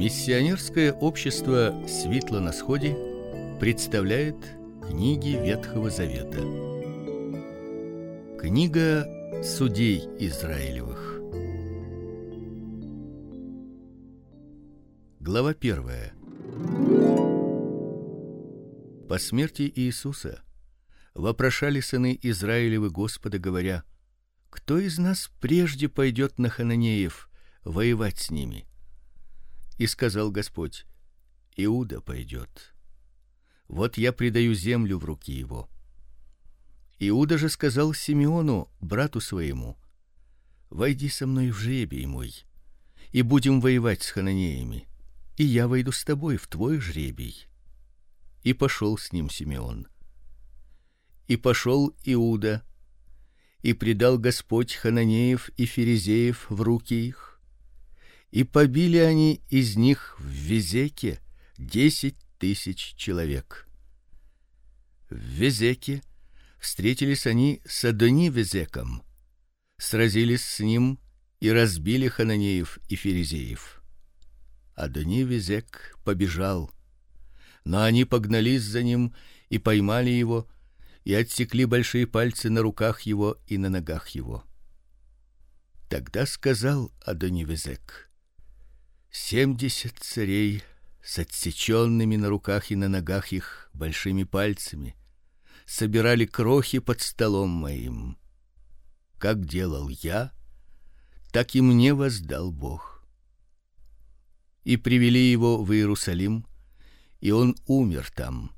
Миссионерское общество Светло на сходе представляет книги Ветхого Завета. Книга Судей Израилевых. Глава первая. По смерти Иисуса вопрошали сыны Израилевы Господа, говоря: Кто из нас прежде пойдет на хананеев воевать с ними? И сказал Господь: Иуда пойдет. Вот я предаю землю в руки его. Иуда же сказал Симеону, брату своему: Войди со мной в жребий мой, и будем воевать с хананеями, и я войду с тобой в твой жребий. И пошел с ним Симеон. И пошел Иуда, и предал Господь хананеев и ферезеев в руки их и побили они из них в Везеке десять тысяч человек. В Везеке встретились они с Адони-Везеком, сразились с ним и разбили хананеев и ферезеев. Адони-Везек побежал, но они погнались за ним и поймали его и отсекли большие пальцы на руках его и на ногах его. Тогда сказал Адони-Везек: Семьдесят царей с отсеченными на руках и на ногах их большими пальцами собирали крохи под столом моим. Как делал я, так и мне воздал Бог. И привели его в Иерусалим, и он умер там.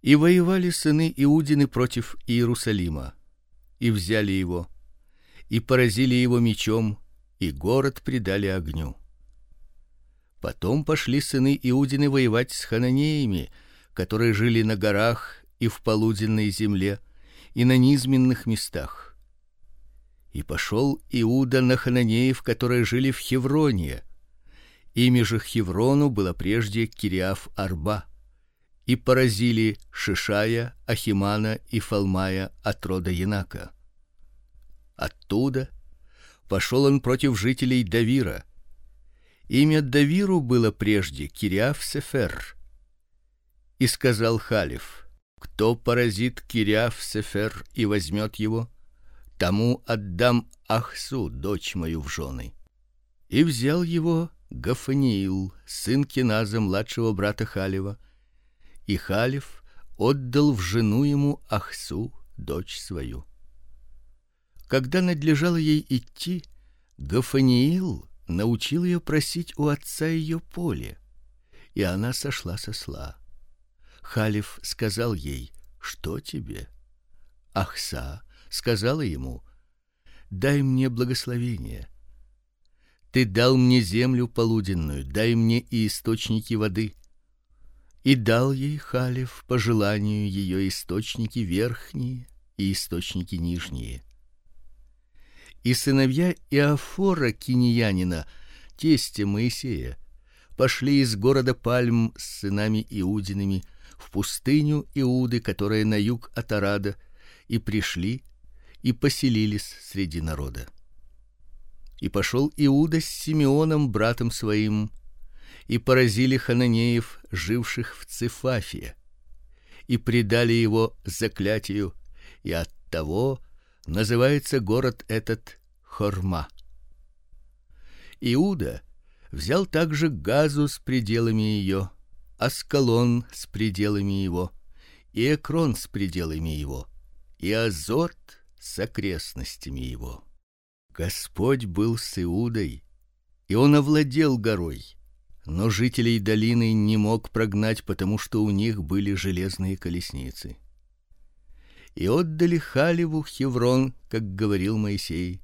И воевали сыны Иудины против Иерусалима, и взяли его, и поразили его мечом, и город предали огню. Потом пошли сыны Иудины воевать с хананеями, которые жили на горах и в полуденной земле, и на низменных местах. И пошел Иуда на хананеев, которые жили в Хевроне. Имя же Хеврону было прежде Кириаф-Арба. И поразили Шишая, Ахимана и Фалмая от рода Янака. Оттуда пошел он против жителей Давира. Имя Давиру было прежде Кириаф-Сефер. И сказал Халиф: кто поразит Кириаф-Сефер и возьмет его, тому отдам Ахсу, дочь мою в жены. И взял его Гафаниил, сын Киназа, младшего брата Халева, и Халиф отдал в жену ему Ахсу, дочь свою. Когда надлежало ей идти, Гафаниил научил ее просить у отца ее поле, и она сошла со сла. Халиф сказал ей: "Что тебе?" Ахса сказала ему: "Дай мне благословение. Ты дал мне землю полуденную, дай мне и источники воды". И дал ей Халиф по желанию ее источники верхние и источники нижние и сыновья Иофора киньянина, тестя Моисея, пошли из города Пальм с сынами Иудиными в пустыню Иуды, которая на юг от Арада, и пришли и поселились среди народа. И пошел Иуда с Симеоном братом своим, и поразили хананеев, живших в Цифафе, и предали его заклятию, и от того называется город этот Хорма. Иуда взял также Газу с пределами ее, Аскалон с пределами его, и Экрон с пределами его, и Азот с окрестностями его. Господь был с Иудой, и он овладел горой. Но жителей долины не мог прогнать, потому что у них были железные колесницы. И отдали Халеву Хеврон, как говорил Моисей,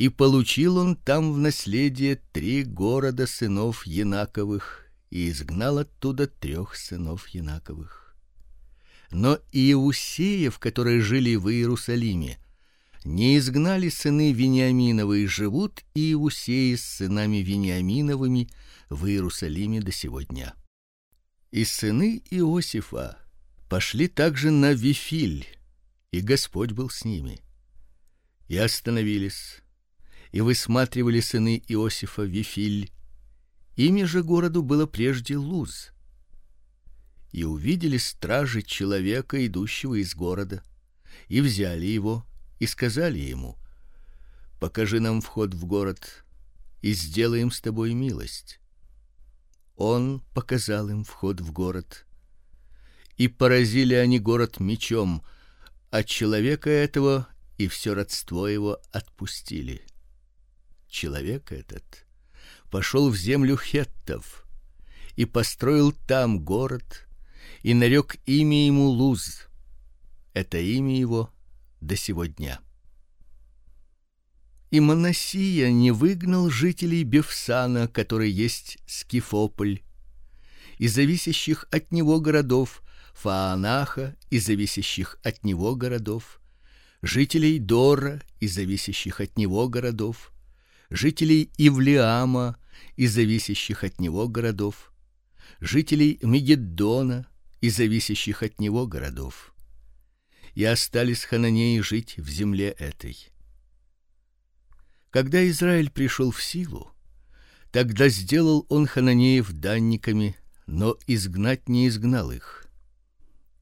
и получил он там в наследие три города сынов Янаковых и изгнал оттуда трех сынов Янаковых. Но Иусеев, которые жили в Иерусалиме, не изгнали сыны Вениаминовы и живут Иусеи с сынами Вениаминовыми в Иерусалиме до сего дня. И сыны Иосифа пошли также на Вифиль, и Господь был с ними. И остановились и высматривали сыны Иосифа Вифиль Имя же городу было прежде Луз. И увидели стражи человека, идущего из города, и взяли его и сказали ему: Покажи нам вход в город, и сделаем с тобой милость. Он показал им вход в город. И поразили они город мечом, а человека этого и все родство его отпустили. Человек этот пошел в землю хеттов и построил там город и нарек имя ему Луз. Это имя его до сего дня. И Манасия не выгнал жителей Бефсана, который есть Скифополь, и зависящих от него городов Фаанаха и зависящих от него городов, жителей Дора и зависящих от него городов, жителей Ивлеама и зависящих от него городов, жителей Мегиддона и зависящих от него городов. И остались хананеи жить в земле этой. Когда Израиль пришел в силу, тогда сделал он хананеев данниками, но изгнать не изгнал их.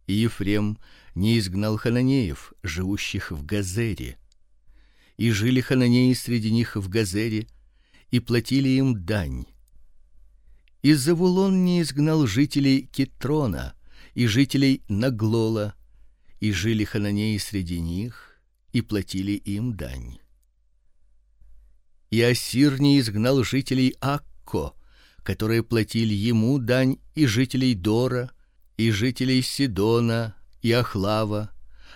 И Ефрем не изгнал хананеев, живущих в Газере. И жили хананеи среди них в Газере, и платили им дань. И Завулон не изгнал жителей Китрона и жителей Наглола, и жили хананеи среди них, и платили им дань и Ассир не изгнал жителей Акко, которые платили ему дань, и жителей Дора, и жителей Сидона, и Ахлава,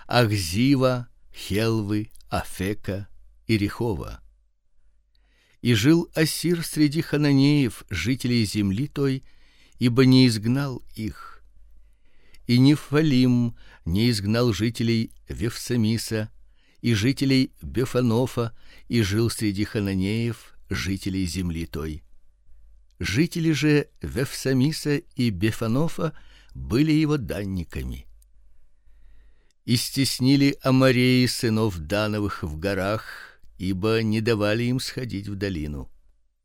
Ахзива, Хелвы, Афека и Рехова. И жил Ассир среди хананеев, жителей земли той, ибо не изгнал их. И Нефалим не изгнал жителей Вевсамиса, и жителей Бефанофа, и жил среди хананеев, жителей земли той. Жители же Вефсамиса и Бефанофа были его данниками. И стеснили амореи сынов Дановых в горах, ибо не давали им сходить в долину.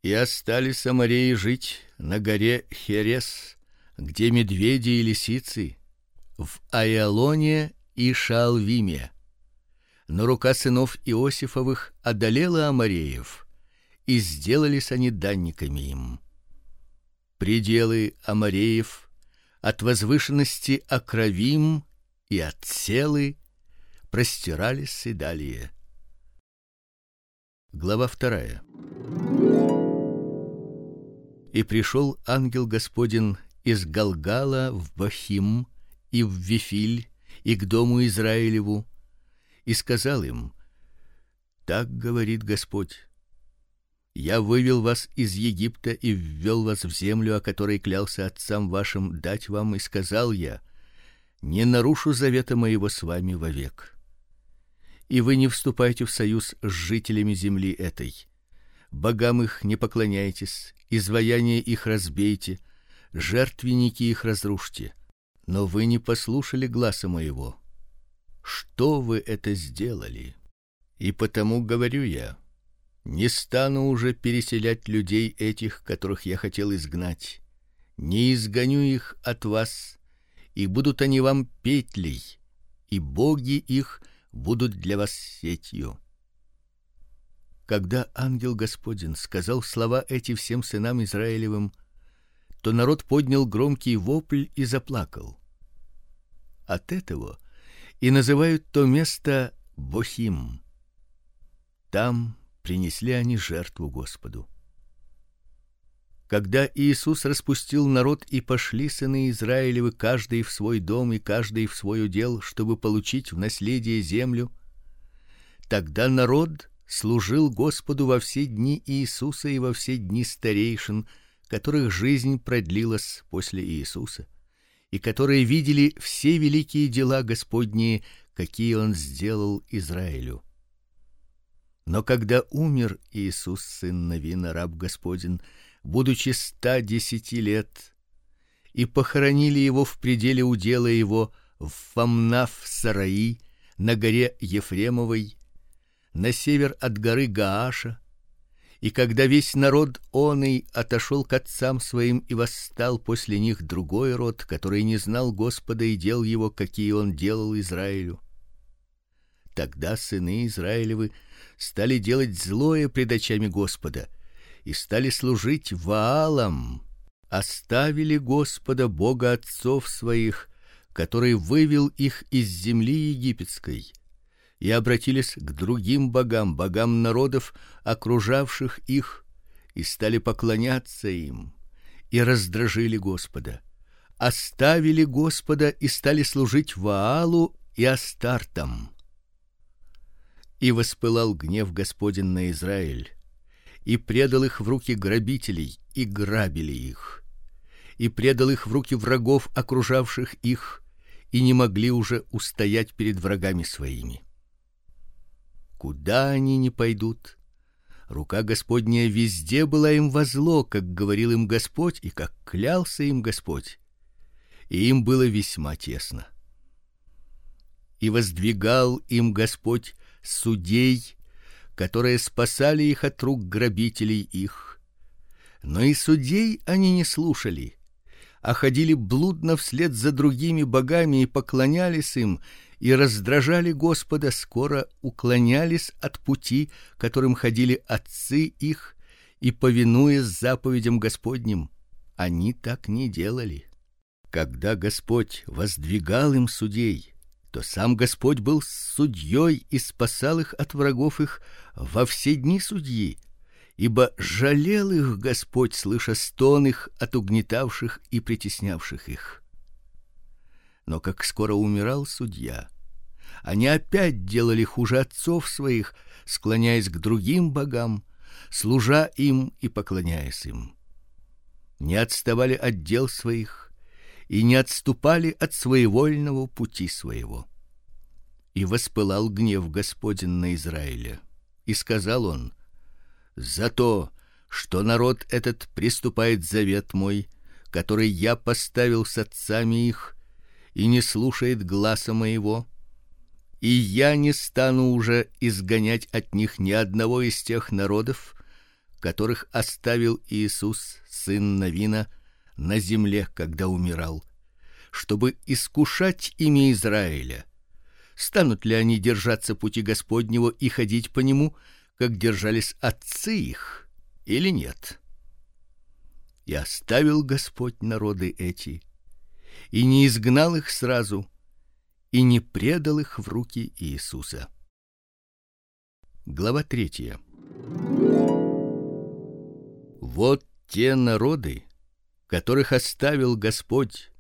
И остались амореи жить на горе Херес, где медведи и лисицы, в Аялоне и Шалвиме но рука сынов Иосифовых одолела амореев, и сделались они данниками им. Пределы амореев от возвышенности Акравим и от Селы простирались и далее. Глава вторая. И пришел ангел Господин из Галгала в Бахим и в Вифиль и к дому Израилеву и сказал им: Так говорит Господь: Я вывел вас из Египта и ввел вас в землю, о которой клялся отцам вашим дать вам, и сказал я: Не нарушу завета моего с вами вовек. И вы не вступайте в союз с жителями земли этой. Богам их не поклоняйтесь, изваяния их разбейте, жертвенники их разрушьте. Но вы не послушали гласа моего что вы это сделали? И потому говорю я: не стану уже переселять людей этих, которых я хотел изгнать. Не изгоню их от вас, и будут они вам петлей, и боги их будут для вас сетью. Когда ангел Господин сказал слова эти всем сынам Израилевым, то народ поднял громкий вопль и заплакал. От этого и называют то место Бохим. Там принесли они жертву Господу. Когда Иисус распустил народ и пошли сыны Израилевы каждый в свой дом и каждый в свой удел, чтобы получить в наследие землю, тогда народ служил Господу во все дни Иисуса и во все дни старейшин, которых жизнь продлилась после Иисуса и которые видели все великие дела Господние, какие он сделал Израилю. Но когда умер Иисус сын Навина, раб Господин, будучи ста десяти лет, и похоронили его в пределе удела его в И когда весь народ оный отошел к отцам своим и восстал после них другой род, который не знал Господа и дел его, какие он делал Израилю. Тогда сыны Израилевы стали делать злое пред очами Господа и стали служить Ваалам, оставили Господа Бога отцов своих, который вывел их из земли египетской и обратились к другим богам, богам народов, окружавших их, и стали поклоняться им, и раздражили Господа. Оставили Господа и стали служить Ваалу и Астартам. И воспылал гнев Господень на Израиль, и предал их в руки грабителей, и грабили их. И предал их в руки врагов, окружавших их, и не могли уже устоять перед врагами своими. Куда они ни пойдут, рука Господня везде была им возло, как говорил им Господь и как клялся им Господь. И им было весьма тесно. И воздвигал им Господь судей, которые спасали их от рук грабителей их. Но и судей они не слушали, а ходили блудно вслед за другими богами и поклонялись им и раздражали Господа, скоро уклонялись от пути, которым ходили отцы их, и повинуясь заповедям Господним, они так не делали. Когда Господь воздвигал им судей, то сам Господь был судьей и спасал их от врагов их во все дни судьи, ибо жалел их Господь, слыша стон их от угнетавших и притеснявших их. Но как скоро умирал судья, они опять делали хуже отцов своих, склоняясь к другим богам, служа им и поклоняясь им. Не отставали от дел своих и не отступали от своевольного пути своего. И воспылал гнев Господень на Израиля, и сказал он: "За то, что народ этот приступает завет мой, который я поставил с отцами их, и не слушает гласа моего, и я не стану уже изгонять от них ни одного из тех народов, которых оставил Иисус, сын Навина, на земле, когда умирал, чтобы искушать ими Израиля. Станут ли они держаться пути Господнего и ходить по нему, как держались отцы их, или нет? И оставил Господь народы эти, и не изгнал их сразу, и не предал их в руки Иисуса. Глава третья. Вот те народы, которых оставил Господь,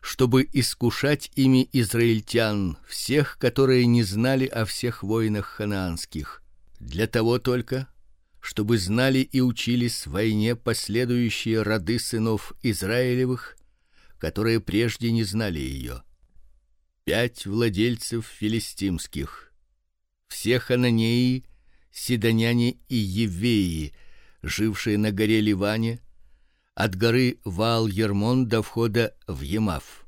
чтобы искушать ими израильтян, всех, которые не знали о всех войнах ханаанских, для того только, чтобы знали и учились войне последующие роды сынов Израилевых, которые прежде не знали ее пять владельцев филистимских, все хананеи, сидоняне и евеи, жившие на горе Ливане, от горы Ваал-Ермон до входа в Емав.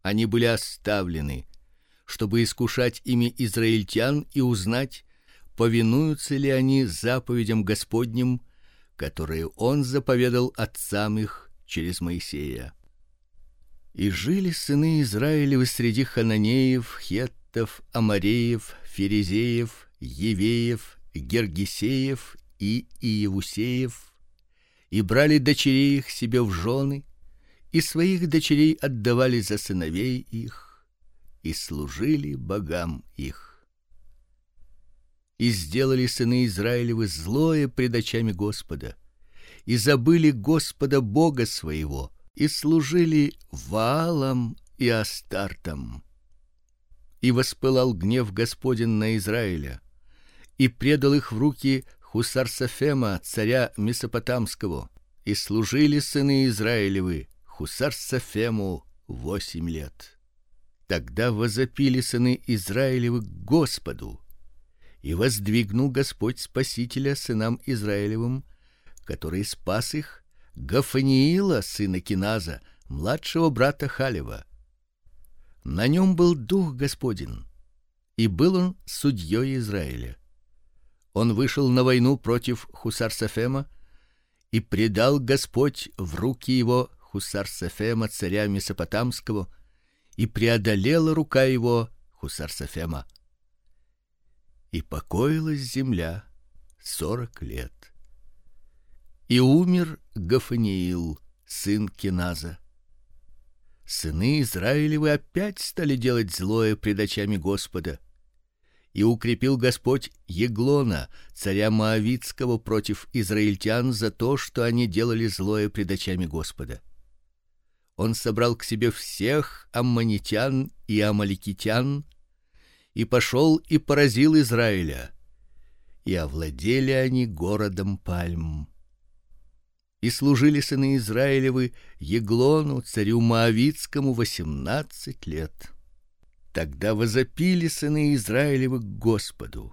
Они были оставлены, чтобы искушать ими израильтян и узнать, повинуются ли они заповедям Господним, которые он заповедал отцам их через Моисея. И жили сыны Израилевы среди хананеев, хеттов, амореев, ферезеев, евеев, гергесеев и иевусеев, и брали дочерей их себе в жены, и своих дочерей отдавали за сыновей их, и служили богам их. И сделали сыны Израилевы злое пред очами Господа, и забыли Господа Бога своего и служили Ваалам и Астартам. И воспылал гнев Господень на Израиля, и предал их в руки Хусарсафема, царя Месопотамского, и служили сыны Израилевы Хусарсафему восемь лет. Тогда возопили сыны Израилевы к Господу, и воздвигнул Господь Спасителя сынам Израилевым, который спас их Гафаниила, сына Киназа, младшего брата Халева. На нем был дух Господин, и был он судьей Израиля. Он вышел на войну против Хусар-Сафема, и предал Господь в руки его Хусар-Сафема царя Месопотамского, и преодолела рука его Хусар-Сафема. И покоилась земля сорок лет. И умер Гафаниил, сын Киназа. Сыны Израилевы опять стали делать злое пред очами Господа и укрепил Господь Еглона, царя Моавитского против израильтян за то, что они делали злое пред очами Господа. Он собрал к себе всех аммонитян и амаликитян и пошел и поразил Израиля. И овладели они городом Пальм. И служили сыны Израилевы Еглону, царю Моавитскому, восемнадцать лет. Тогда возопили сыны Израилевы к Господу,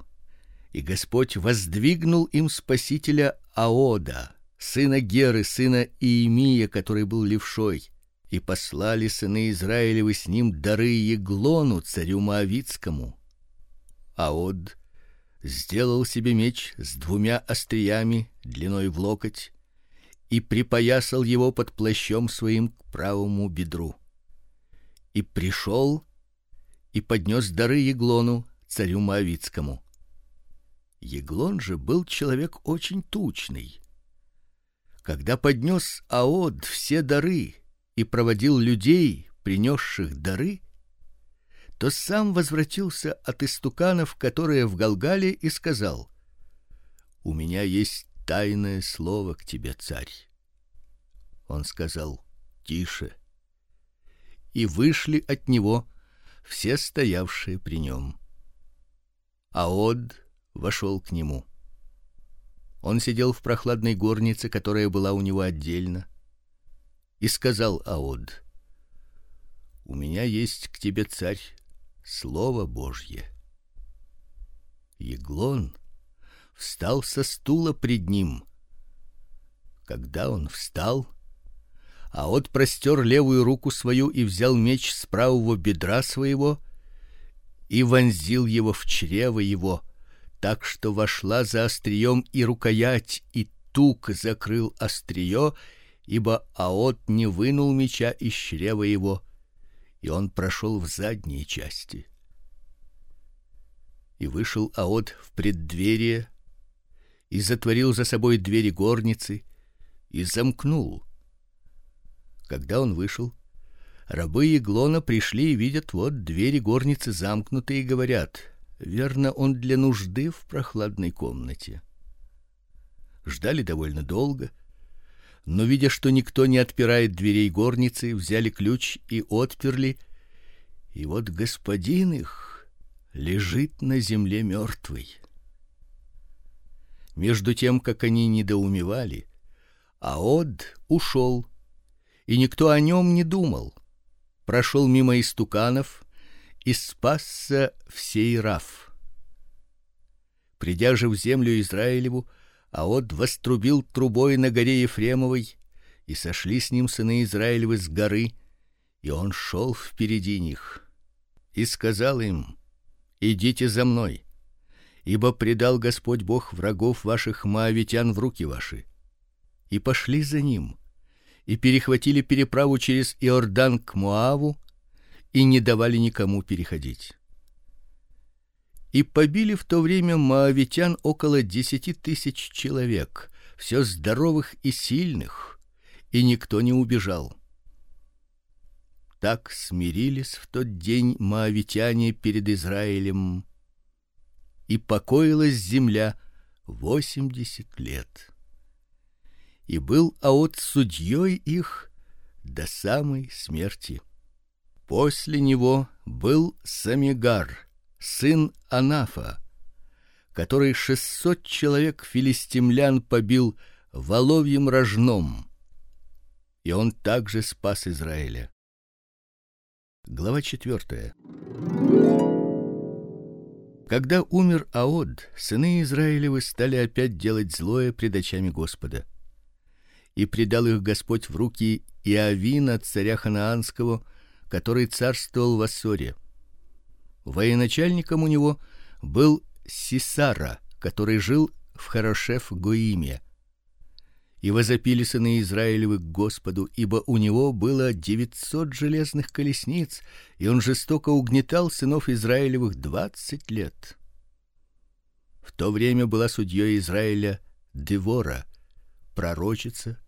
и Господь воздвигнул им спасителя Аода, сына Геры, сына Иемия, который был левшой, и послали сыны Израилевы с ним дары Еглону, царю Моавитскому. Аод сделал себе меч с двумя остриями длиной в локоть и припоясал его под плащом своим к правому бедру. И пришел и поднес дары Еглону, царю Моавитскому. Еглон же был человек очень тучный. Когда поднес Аод все дары и проводил людей, принесших дары, то сам возвратился от истуканов, которые в Галгале, и сказал: "У меня есть тайное слово к тебе, царь". Он сказал: "Тише". И вышли от него все стоявшие при нем. Аод вошел к нему. Он сидел в прохладной горнице, которая была у него отдельно, и сказал Аод: У меня есть к тебе, царь, слово Божье. Еглон встал со стула пред ним. Когда он встал, а от простер левую руку свою и взял меч с правого бедра своего и вонзил его в чрево его, так что вошла за острием и рукоять, и тук закрыл острие, ибо Аот не вынул меча из чрева его, и он прошел в задние части. И вышел Аот в преддверие и затворил за собой двери горницы и замкнул когда он вышел, рабы Еглона пришли и видят, вот двери горницы замкнуты и говорят: "Верно, он для нужды в прохладной комнате". Ждали довольно долго, но видя, что никто не отпирает дверей горницы, взяли ключ и отперли. И вот господин их лежит на земле мертвый. Между тем, как они недоумевали, Аод ушел и никто о нем не думал. Прошел мимо истуканов и спасся в Сейраф. Придя же в землю Израилеву, Аод вострубил трубой на горе Ефремовой, и сошли с ним сыны Израилевы с горы, и он шел впереди них. И сказал им: Идите за мной, ибо предал Господь Бог врагов ваших моавитян в руки ваши. И пошли за ним и перехватили переправу через Иордан к Моаву и не давали никому переходить. И побили в то время моавитян около десяти тысяч человек, все здоровых и сильных, и никто не убежал. Так смирились в тот день моавитяне перед Израилем, и покоилась земля восемьдесят лет и был Аот судьей их до самой смерти. После него был Самигар, сын Анафа, который шестьсот человек филистимлян побил воловьим рожном. И он также спас Израиля. Глава четвертая. Когда умер Аод, сыны Израилевы стали опять делать злое пред очами Господа и предал их Господь в руки Иавина царя ханаанского, который царствовал в Ассоре. Военачальником у него был Сисара, который жил в Хорошев-Гоиме. И возопили сыны Израилевы к Господу, ибо у него было девятьсот железных колесниц, и он жестоко угнетал сынов Израилевых двадцать лет. В то время была судьей Израиля Девора, пророчица,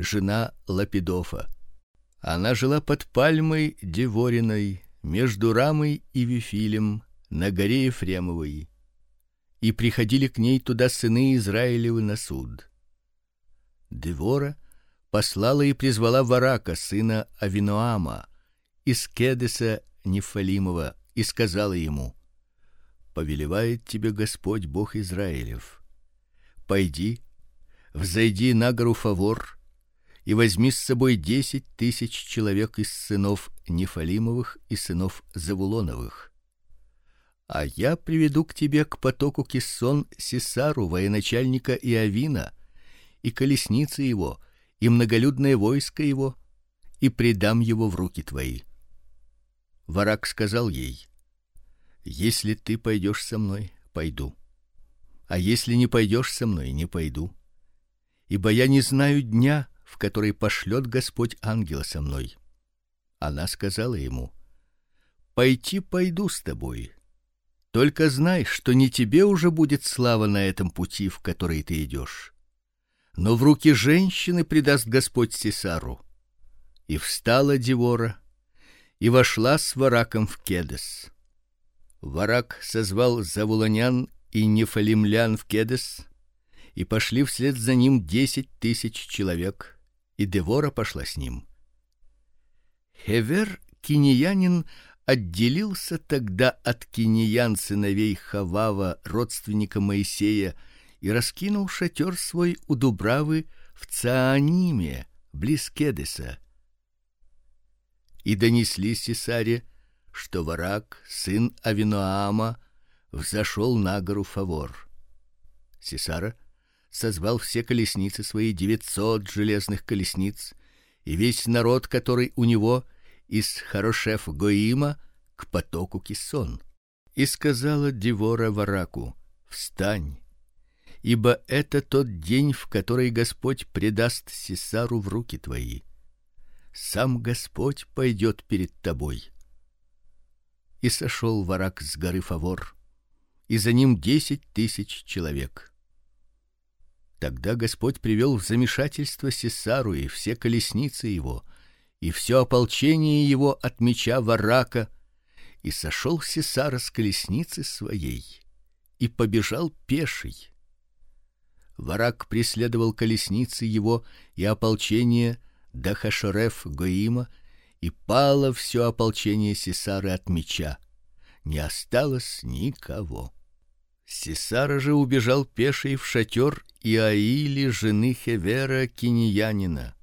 жена Лапидофа. Она жила под пальмой Девориной между Рамой и Вифилем на горе Ефремовой. И приходили к ней туда сыны Израилевы на суд. Девора послала и призвала Варака, сына Авиноама, из Кедеса Нефалимова, и сказала ему: Повелевает тебе Господь Бог Израилев: Пойди, взойди на гору Фавор и возьми с собой десять тысяч человек из сынов Нефалимовых и сынов Завулоновых. А я приведу к тебе к потоку Киссон Сесару, военачальника Иовина, и колесницы его, и многолюдное войско его, и предам его в руки твои. Варак сказал ей: Если ты пойдешь со мной, пойду. А если не пойдешь со мной, не пойду. Ибо я не знаю дня, в который пошлет Господь ангела со мной. Она сказала ему: Пойти пойду с тобой. Только знай, что не тебе уже будет слава на этом пути, в который ты идешь, но в руки женщины предаст Господь Сесару. И встала Девора и вошла с Вараком в Кедес. Варак созвал завулонян и нефалимлян в Кедес, и пошли вслед за ним десять тысяч человек, и Девора пошла с ним. Хевер киниянин отделился тогда от киниян сыновей Хавава, родственника Моисея, и раскинул шатер свой у Дубравы в Цааниме, близ Кедеса. И донесли Сесаре, что Варак, сын Авиноама, взошел на гору Фавор. Сесара созвал все колесницы свои, девятьсот железных колесниц, и весь народ, который у него из Хорошев Гоима к потоку Кисон. И сказала Девора Вараку: "Встань, ибо это тот день, в который Господь предаст Сесару в руки твои. Сам Господь пойдет перед тобой". И сошел Варак с горы Фавор, и за ним десять тысяч человек. Тогда Господь привел в замешательство Сесару и все колесницы его, и все ополчение его от меча Варака, и сошел Сесара с колесницы своей и побежал пеший. Варак преследовал колесницы его и ополчение до Хашореф Гоима, и пало все ополчение Сесары от меча. Не осталось никого. Сесара же убежал пеший в шатер Иаили, жены Хевера киниянина.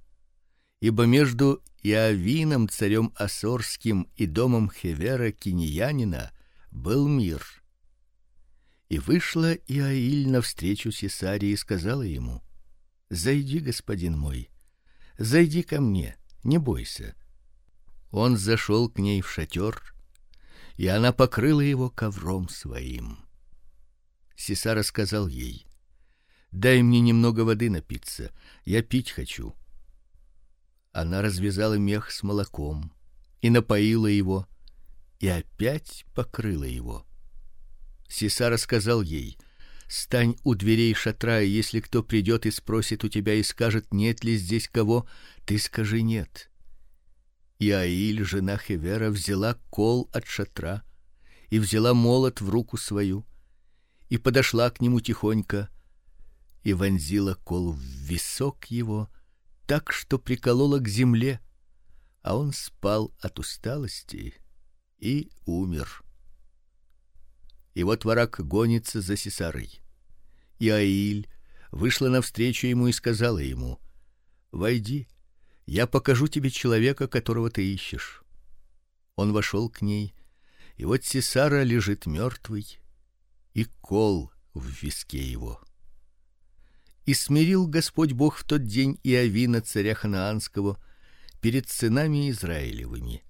Ибо между Иавином, царем Асорским, и домом Хевера киниянина был мир. И вышла Иаиль навстречу Сесаре и сказала ему: "Зайди, господин мой, зайди ко мне, не бойся". Он зашел к ней в шатер, и она покрыла его ковром своим. Сесара сказал ей: "Дай мне немного воды напиться, я пить хочу". Она развязала мех с молоком и напоила его, и опять покрыла его. Сесара сказал ей: "Стань у дверей шатра, и если кто придет и спросит у тебя и скажет: нет ли здесь кого, ты скажи нет". И Аиль, жена Хевера, взяла кол от шатра и взяла молот в руку свою и подошла к нему тихонько и вонзила кол в висок его, так что приколола к земле, а он спал от усталости и умер. И вот враг гонится за Сесарой. И Аиль вышла навстречу ему и сказала ему: "Войди, я покажу тебе человека, которого ты ищешь". Он вошел к ней, и вот Сесара лежит мертвый и кол в виске его. И смирил Господь Бог в тот день Иовина царя ханаанского перед сынами Израилевыми.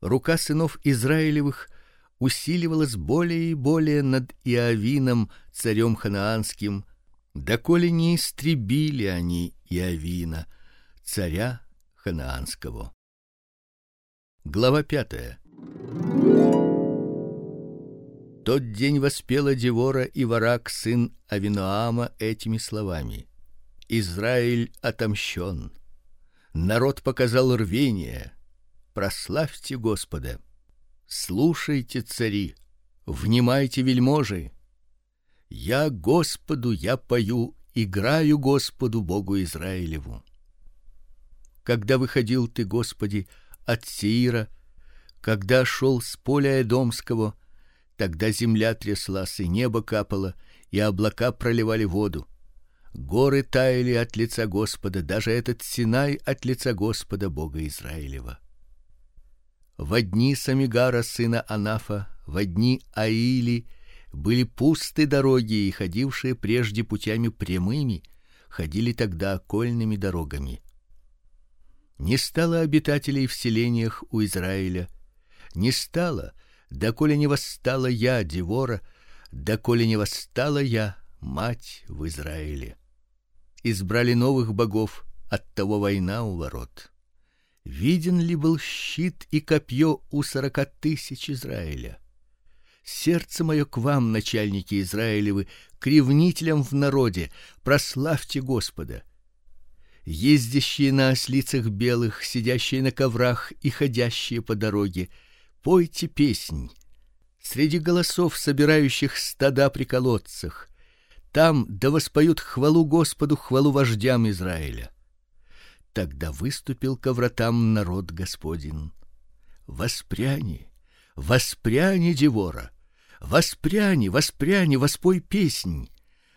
Рука сынов Израилевых усиливалась более и более над Иовином, царем ханаанским, доколе не истребили они Иовина, царя ханаанского. Глава пятая. Тот день воспела Девора и Варак сын Авиноама этими словами: Израиль отомщен. Народ показал рвение. Прославьте Господа. Слушайте, цари, внимайте, вельможи. Я Господу я пою, играю Господу Богу Израилеву. Когда выходил ты, Господи, от Сеира, когда шел с поля Эдомского, Тогда земля тряслась, и небо капало, и облака проливали воду. Горы таяли от лица Господа, даже этот Синай от лица Господа Бога Израилева. В дни Самигара сына Анафа, в дни Аили были пусты дороги, и ходившие прежде путями прямыми ходили тогда окольными дорогами. Не стало обитателей в селениях у Израиля, не стало доколе не восстала я, Девора, доколе не восстала я, мать в Израиле. Избрали новых богов, от того война у ворот. Виден ли был щит и копье у сорока тысяч Израиля? Сердце мое к вам, начальники Израилевы, к ревнителям в народе, прославьте Господа. Ездящие на ослицах белых, сидящие на коврах и ходящие по дороге, пойте песнь. Среди голосов, собирающих стада при колодцах, там да воспоют хвалу Господу, хвалу вождям Израиля. Тогда выступил к вратам народ Господин. Воспряни, воспряни, Девора, воспряни, воспряни, воспой песнь.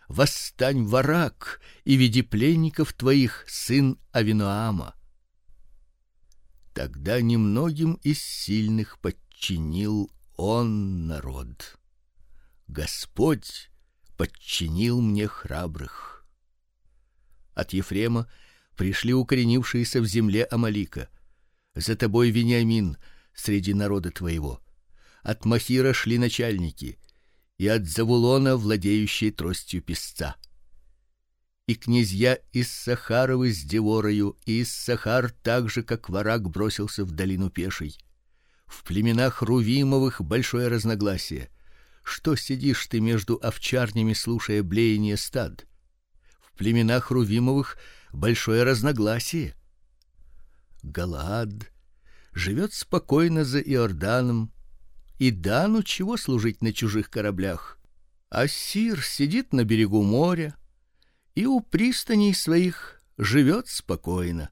Восстань, варак, и веди пленников твоих, сын Авиноама Тогда немногим из сильных подчинил он народ. Господь подчинил мне храбрых. От Ефрема пришли укоренившиеся в земле Амалика. За тобой Вениамин среди народа твоего. От Махира шли начальники, и от Завулона владеющие тростью песца и князья из Сахаровы с Деворою, и из Сахар так же, как враг бросился в долину пешей. В племенах Рувимовых большое разногласие. Что сидишь ты между овчарнями, слушая блеяние стад? В племенах Рувимовых большое разногласие. Галаад живет спокойно за Иорданом, и Дану чего служить на чужих кораблях? Ассир сидит на берегу моря, и у пристаней своих живет спокойно.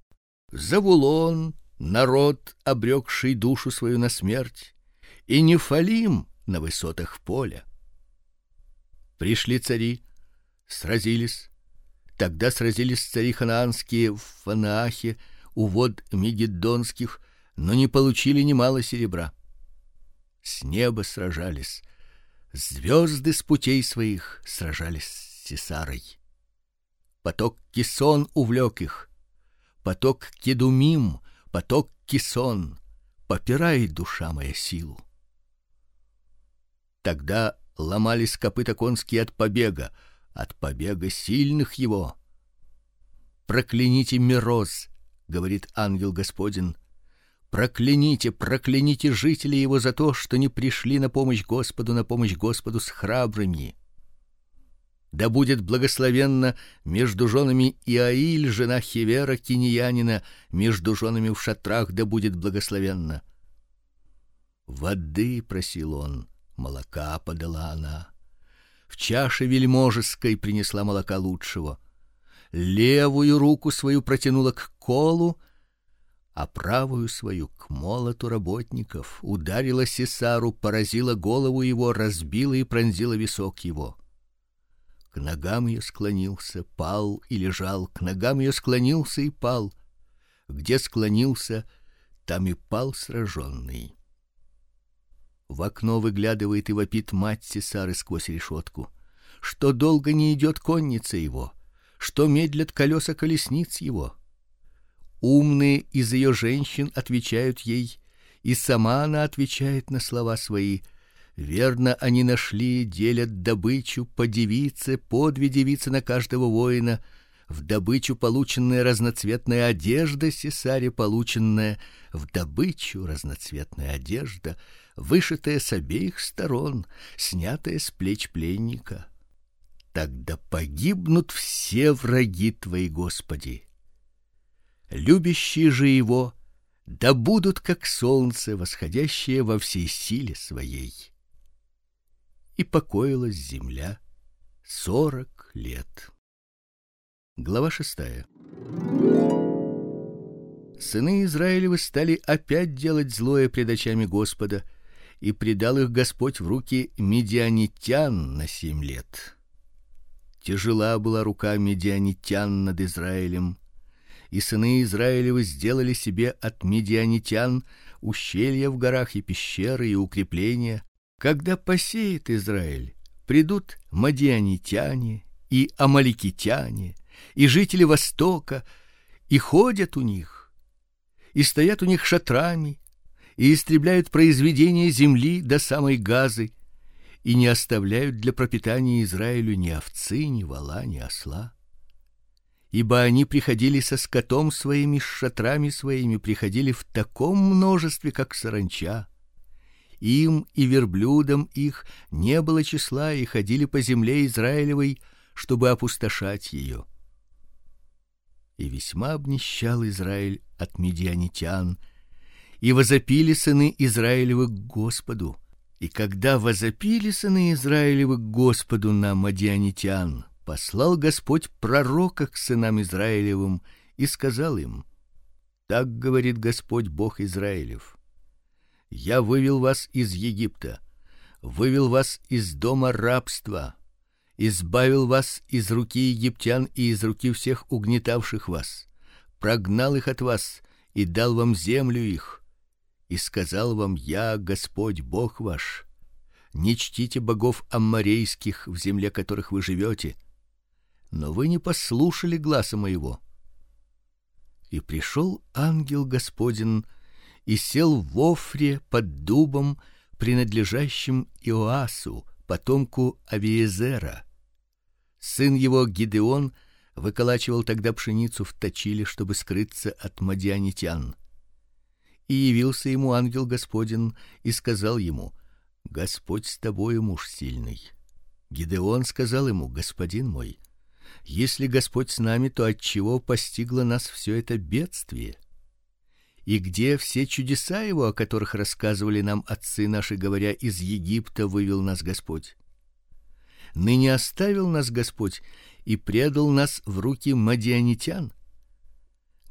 Завулон народ, обрекший душу свою на смерть, и Нефалим на высотах поля. Пришли цари, сразились. Тогда сразились цари ханаанские в Фанаахе у вод Мигеддонских, но не получили немало серебра. С неба сражались, звезды с путей своих сражались с Сесарой. Поток Кисон увлек их. Поток Кедумим, поток Кисон, попирай, душа моя, силу. Тогда ломались копыта конские от побега, от побега сильных его. Прокляните Мироз, говорит ангел Господин. Прокляните, прокляните жителей его за то, что не пришли на помощь Господу, на помощь Господу с храбрыми. Да будет благословенна между женами Иаиль, жена Хевера киньянина, между женами в шатрах да будет благословенна. Воды просил он, молока подала она. В чаше вельможеской принесла молока лучшего. Левую руку свою протянула к колу, а правую свою к молоту работников, ударила Сесару, поразила голову его, разбила и пронзила висок его к ногам ее склонился, пал и лежал, к ногам ее склонился и пал. Где склонился, там и пал сраженный. В окно выглядывает и вопит мать Сесары сквозь решетку, что долго не идет конница его, что медлят колеса колесниц его. Умные из ее женщин отвечают ей, и сама она отвечает на слова свои: Верно, они нашли, делят добычу по девице, по две девицы на каждого воина, в добычу полученная разноцветная одежда, сесаре полученная, в добычу разноцветная одежда, вышитая с обеих сторон, снятая с плеч пленника. Тогда погибнут все враги твои, Господи. Любящие же его да будут как солнце, восходящее во всей силе своей и покоилась земля сорок лет. Глава шестая. Сыны Израилевы стали опять делать злое пред очами Господа, и предал их Господь в руки медианитян на семь лет. Тяжела была рука медианитян над Израилем, и сыны Израилевы сделали себе от медианитян ущелья в горах и пещеры и укрепления, когда посеет Израиль, придут мадианитяне и амаликитяне, и жители востока, и ходят у них, и стоят у них шатрами, и истребляют произведения земли до самой Газы, и не оставляют для пропитания Израилю ни овцы, ни вола, ни осла. Ибо они приходили со скотом своими, с шатрами своими, приходили в таком множестве, как саранча, им и верблюдам их не было числа, и ходили по земле Израилевой, чтобы опустошать ее. И весьма обнищал Израиль от медианитян, и возопили сыны Израилевы к Господу. И когда возопили сыны Израилевы к Господу на мадианитян, послал Господь пророка к сынам Израилевым и сказал им: Так говорит Господь Бог Израилев: я вывел вас из Египта, вывел вас из дома рабства, избавил вас из руки египтян и из руки всех угнетавших вас, прогнал их от вас и дал вам землю их. И сказал вам: Я Господь Бог ваш. Не чтите богов амморейских в земле, которых вы живете. Но вы не послушали гласа моего. И пришел ангел Господин и сел в Офре под дубом, принадлежащим Иоасу, потомку Авиезера. Сын его Гидеон выколачивал тогда пшеницу в точиле, чтобы скрыться от мадианитян. И явился ему ангел Господин и сказал ему: Господь с тобой, муж сильный. Гидеон сказал ему: Господин мой, если Господь с нами, то от чего постигло нас все это бедствие? И где все чудеса его, о которых рассказывали нам отцы наши, говоря: из Египта вывел нас Господь. Ныне оставил нас Господь и предал нас в руки мадианитян.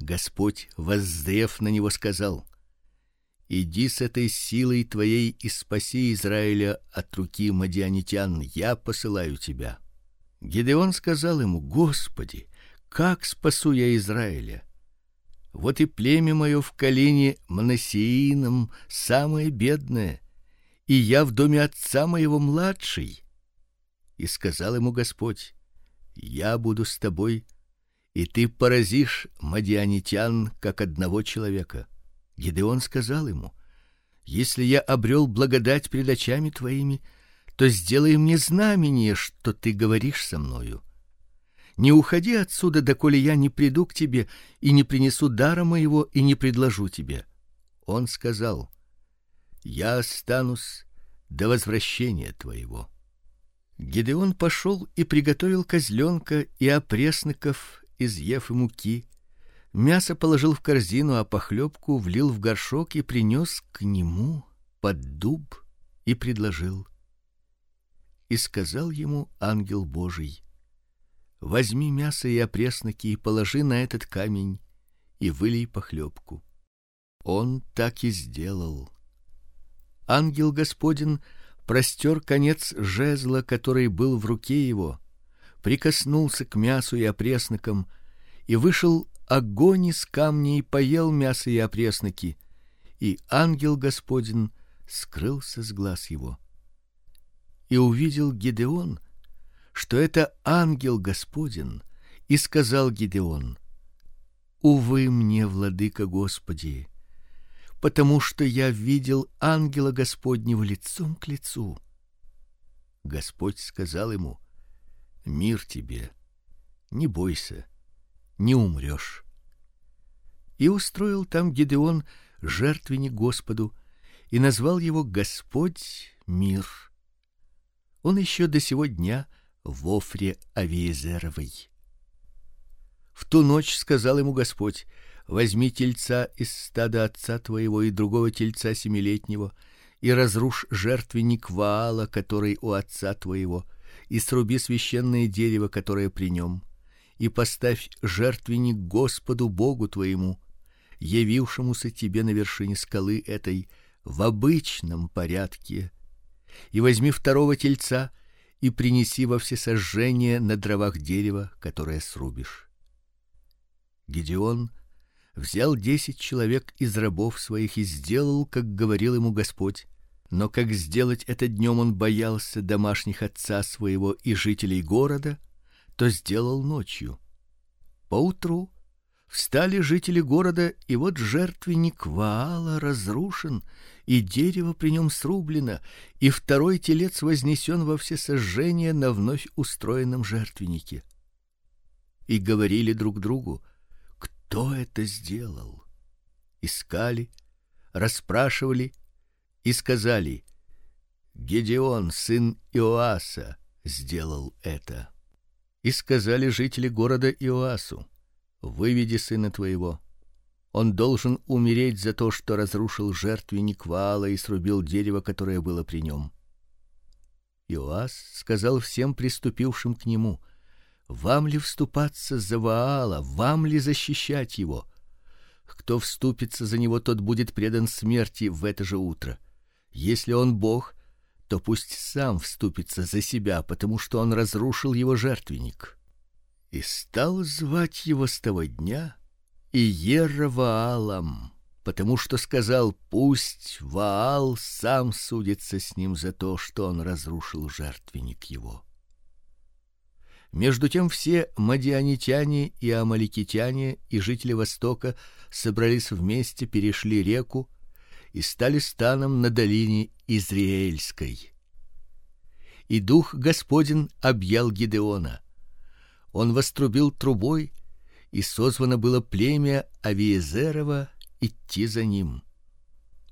Господь, воззрев на него, сказал: Иди с этой силой твоей и спаси Израиля от руки мадианитян, я посылаю тебя. Гедеон сказал ему: Господи, как спасу я Израиля? Вот и племя мое в колене Манасеином самое бедное, и я в доме отца моего младший. И сказал ему Господь: Я буду с тобой, и ты поразишь мадианитян как одного человека. Гедеон сказал ему: Если я обрел благодать пред очами твоими, то сделай мне знамение, что ты говоришь со мною. Не уходи отсюда, доколе я не приду к тебе и не принесу дара моего и не предложу тебе. Он сказал: Я останусь до возвращения твоего. Гедеон пошел и приготовил козленка и опресноков из и муки. Мясо положил в корзину, а похлебку влил в горшок и принес к нему под дуб и предложил. И сказал ему ангел Божий: Возьми мясо и опресноки и положи на этот камень и вылей похлебку. Он так и сделал. Ангел Господин простер конец жезла, который был в руке его, прикоснулся к мясу и опреснокам, и вышел огонь из камня и поел мясо и опресноки, и ангел Господин скрылся с глаз его. И увидел Гедеон, что это ангел Господин, и сказал Гедеон: Увы мне, владыка Господи, потому что я видел ангела Господнего лицом к лицу. Господь сказал ему: Мир тебе. Не бойся, не умрешь. И устроил там Гедеон жертвенник Господу и назвал его Господь мир. Он еще до сего дня в Офре Авиезеровой. В ту ночь сказал ему Господь: возьми тельца из стада отца твоего и другого тельца семилетнего и разрушь жертвенник Ваала, который у отца твоего, и сруби священное дерево, которое при нем, и поставь жертвенник Господу Богу твоему, явившемуся тебе на вершине скалы этой в обычном порядке. И возьми второго тельца и принеси во всесожжение на дровах дерева, которое срубишь. Гедеон взял десять человек из рабов своих и сделал, как говорил ему Господь. Но как сделать это днем он боялся домашних отца своего и жителей города, то сделал ночью. Поутру встали жители города, и вот жертвенник Ваала разрушен, и дерево при нем срублено, и второй телец вознесен во все сожжения на вновь устроенном жертвеннике. И говорили друг другу: кто это сделал? Искали, расспрашивали и сказали: Гедеон, сын Иоаса, сделал это. И сказали жители города Иоасу: Выведи сына твоего. Он должен умереть за то, что разрушил жертвенник Ваала и срубил дерево, которое было при нем. Иоас сказал всем приступившим к нему: вам ли вступаться за Ваала, вам ли защищать его? Кто вступится за него, тот будет предан смерти в это же утро. Если он бог, то пусть сам вступится за себя, потому что он разрушил его жертвенник. И стал звать его с того дня Иероваалом, потому что сказал: пусть Ваал сам судится с ним за то, что он разрушил жертвенник его. Между тем все мадианитяне и амаликитяне и жители Востока собрались вместе, перешли реку и стали станом на долине Израильской. И дух Господин объял Гедеона. Он вострубил трубой, и созвано было племя Авиезерова идти за ним.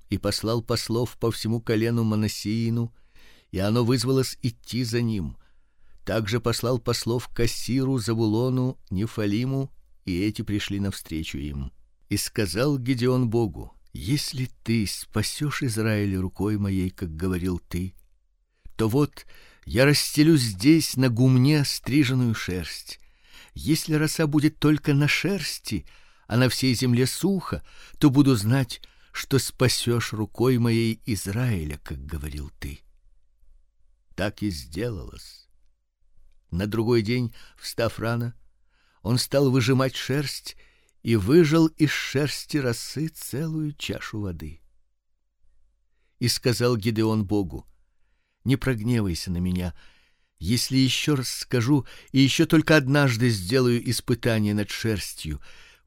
И послал послов по всему колену Манасиину, и оно вызвалось идти за ним также послал послов к Кассиру, Завулону, Нефалиму, и эти пришли навстречу им. И сказал Гедеон Богу: если ты спасешь Израиль рукой моей, как говорил ты, то вот я расстелю здесь на гумне стриженную шерсть. Если роса будет только на шерсти, а на всей земле сухо, то буду знать, что спасешь рукой моей Израиля, как говорил ты. Так и сделалось. На другой день, встав рано, он стал выжимать шерсть и выжал из шерсти росы целую чашу воды. И сказал Гедеон Богу: Не прогневайся на меня, если еще раз скажу и еще только однажды сделаю испытание над шерстью.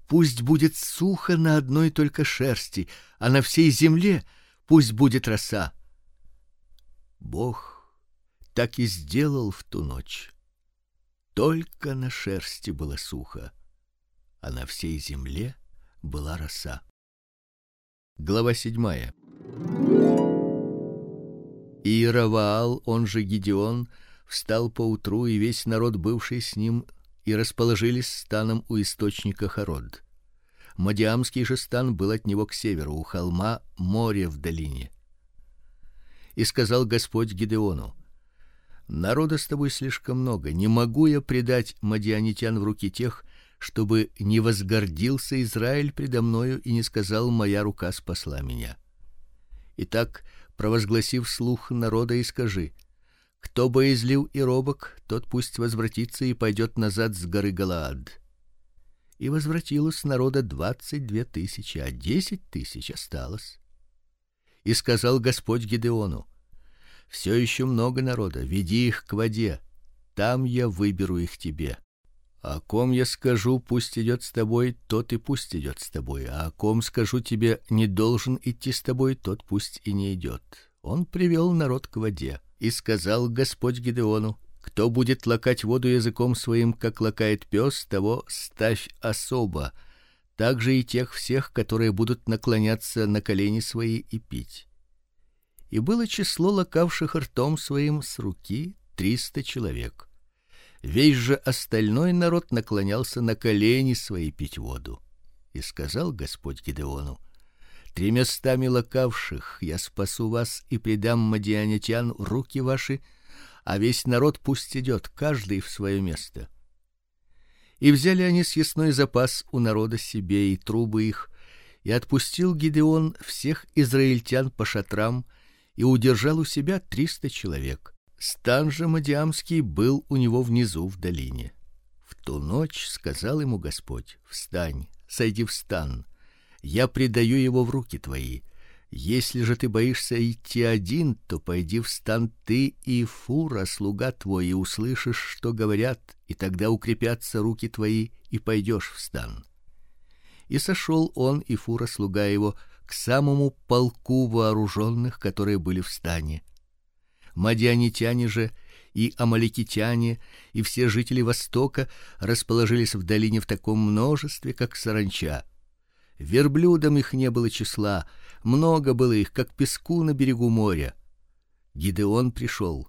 Пусть будет сухо на одной только шерсти, а на всей земле пусть будет роса. Бог так и сделал в ту ночь. Только на шерсти было сухо, а на всей земле была роса. Глава седьмая. Иераваал, он же Гедеон, встал поутру, и весь народ, бывший с ним, и расположились станом у источника Харод. Мадиамский же стан был от него к северу, у холма море в долине. И сказал Господь Гедеону: Народа с тобой слишком много, не могу я предать мадианитян в руки тех, чтобы не возгордился Израиль предо мною и не сказал: моя рука спасла меня. Итак, провозгласив слух народа и скажи: кто боязлив и робок, тот пусть возвратится и пойдет назад с горы Галаад. И возвратилось народа двадцать две тысячи, а десять тысяч осталось. И сказал Господь Гедеону: все еще много народа, веди их к воде, там я выберу их тебе. О ком я скажу, пусть идет с тобой, тот и пусть идет с тобой, а ком скажу тебе, не должен идти с тобой, тот пусть и не идет. Он привел народ к воде, и сказал Господь Гедеону: кто будет лакать воду языком своим, как лакает пес, того ставь особо. Также и тех всех, которые будут наклоняться на колени свои и пить. И было число лакавших ртом своим с руки триста человек. Весь же остальной народ наклонялся на колени свои пить воду. И сказал Господь Гедеону: Тремястами лакавших я спасу вас и предам мадианитян в руки ваши, а весь народ пусть идет, каждый в свое место. И взяли они съестной запас у народа себе и трубы их, и отпустил Гедеон всех израильтян по шатрам и удержал у себя триста человек. Стан же Мадиамский был у него внизу в долине. В ту ночь сказал ему Господь: "Встань, сойди в стан. Я предаю его в руки твои. Если же ты боишься идти один, то пойди в стан ты и Фура, слуга твой, и услышишь, что говорят, и тогда укрепятся руки твои, и пойдешь в стан". И сошел он и Фура, слуга его, к самому полку вооруженных, которые были в стане Мадианитяне же и амаликитяне и все жители востока расположились в долине в таком множестве, как саранча. Верблюдам их не было числа, много было их, как песку на берегу моря. Гидеон пришел.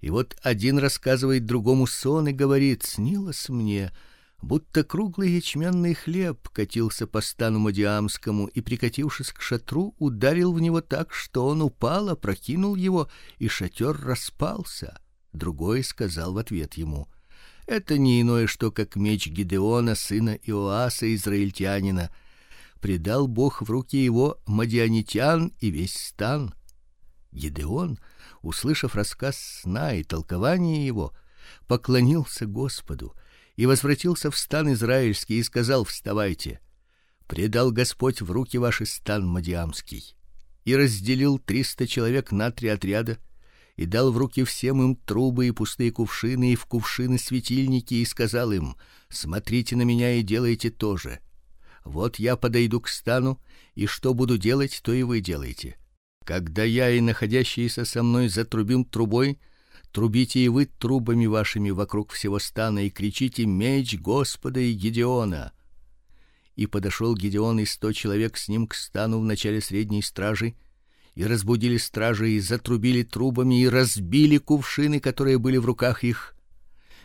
И вот один рассказывает другому сон и говорит: "Снилось мне, будто круглый ячменный хлеб катился по стану Мадиамскому и прикатившись к шатру, ударил в него так, что он упал, опрокинул его, и шатер распался. Другой сказал в ответ ему: это не иное что как меч Гедеона, сына Иоаса израильтянина. Предал Бог в руки его мадианитян и весь стан. Гедеон, услышав рассказ сна и толкование его, поклонился Господу и возвратился в стан израильский и сказал: "Вставайте. Предал Господь в руки ваши стан мадиамский". И разделил триста человек на три отряда и дал в руки всем им трубы и пустые кувшины и в кувшины светильники и сказал им: "Смотрите на меня и делайте то же. Вот я подойду к стану, и что буду делать, то и вы делайте. Когда я и находящиеся со мной затрубим трубой, Трубите и вы трубами вашими вокруг всего стана и кричите: "Меч Господа и Гедеона!" И подошел Гедеон и сто человек с ним к стану в начале средней стражи, и разбудили стражи и затрубили трубами и разбили кувшины, которые были в руках их,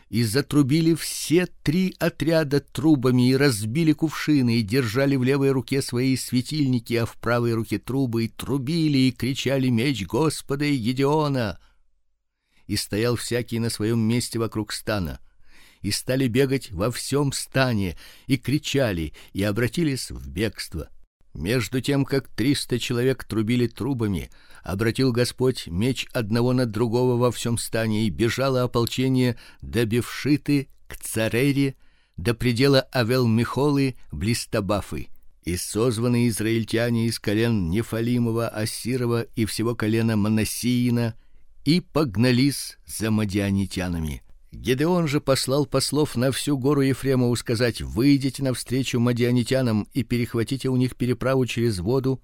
и затрубили все три отряда трубами и разбили кувшины и держали в левой руке свои светильники, а в правой руке трубы и трубили и кричали: "Меч Господа и Гедеона!" и стоял всякий на своем месте вокруг стана. И стали бегать во всем стане и кричали и обратились в бегство. Между тем, как триста человек трубили трубами, обратил Господь меч одного на другого во всем стане, и бежало ополчение до Бевшиты к Царере, до предела Авел-Михолы близ Табафы. И созваны израильтяне из колен Нефалимова, Ассирова и всего колена Манасиина и погнались за мадианитянами. Гедеон же послал послов на всю гору Ефремову сказать: "Выйдите навстречу мадианитянам и перехватите у них переправу через воду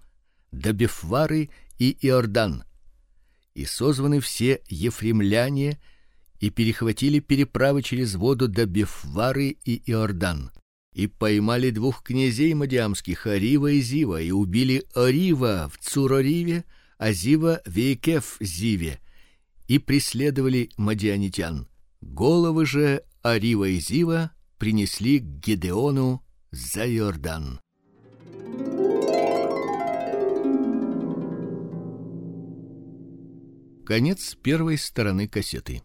до Бефвары и Иордан". И созваны все ефремляне и перехватили переправы через воду до Бефвары и Иордан. И поймали двух князей мадиамских, Арива и Зива, и убили Арива в Цурориве, а Зива в Икеф Зиве и преследовали мадианитян. Головы же Арива и Зива принесли к Гедеону за Иордан. Конец первой стороны кассеты.